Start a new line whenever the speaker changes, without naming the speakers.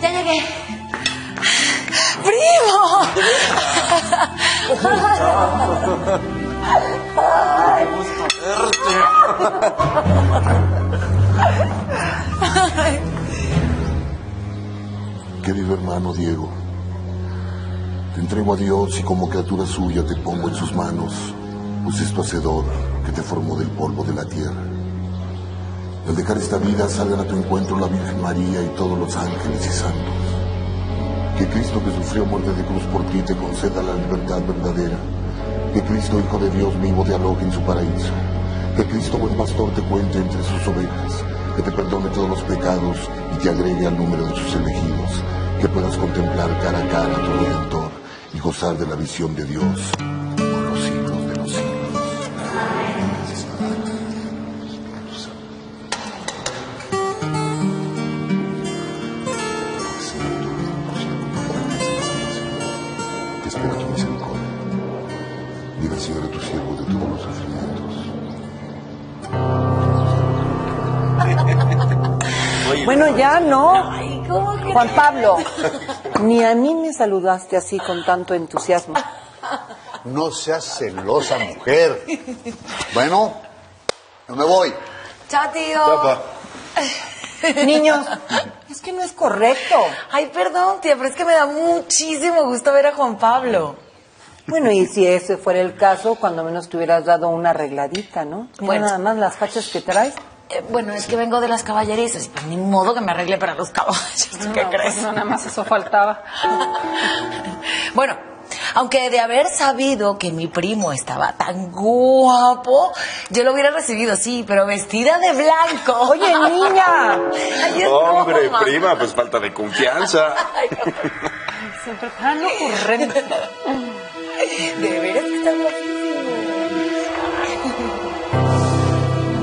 Ya llegué. ¡Primo!
Querido hermano Diego, te entrego a Dios y como criatura suya te pongo en sus manos, pues es tu hacedor que te formó del polvo de la tierra. Al dejar esta vida salgan a tu encuentro la Virgen María y todos los ángeles y santos. Que Cristo que sufrió muerte de cruz por ti te conceda la libertad verdadera. Que Cristo Hijo de Dios vivo te aloje en su paraíso. Que Cristo buen pastor te cuente entre sus ovejas. Que te perdone todos los pecados y te agregue al número de sus elegidos. Que puedas contemplar cara a cara a tu Redentor y gozar de la visión de Dios Te espero tu misericordia. Mira, Señor, a tu siervo de todos los sufrimientos.
Bueno, ya no.
Ay, ¿cómo que?
Juan Pablo, ni a mí me saludaste así con tanto entusiasmo.
No seas celosa, mujer. Bueno, no me voy.
Chao, tío.
Niños, es que no es correcto.
Ay, perdón, tía, pero es que me da muchísimo gusto ver a Juan Pablo.
Bueno, y si ese fuera el caso, cuando menos te hubieras dado una arregladita, ¿no? Mira
Bueno.
nada más las fachas que traes.
Eh, bueno, es que vengo de las caballerizas pues ni modo que me arregle para los caballos. ¿Tú qué crees?
No, nada más eso faltaba.
Bueno, aunque de haber sabido que mi primo estaba tan guapo, yo lo hubiera recibido, sí, pero vestida de blanco.
Oye, niña.
Ay,
Hombre,
broma.
prima, pues falta de confianza.
Siempre tan ocurrente.
De veras que está guapísimo.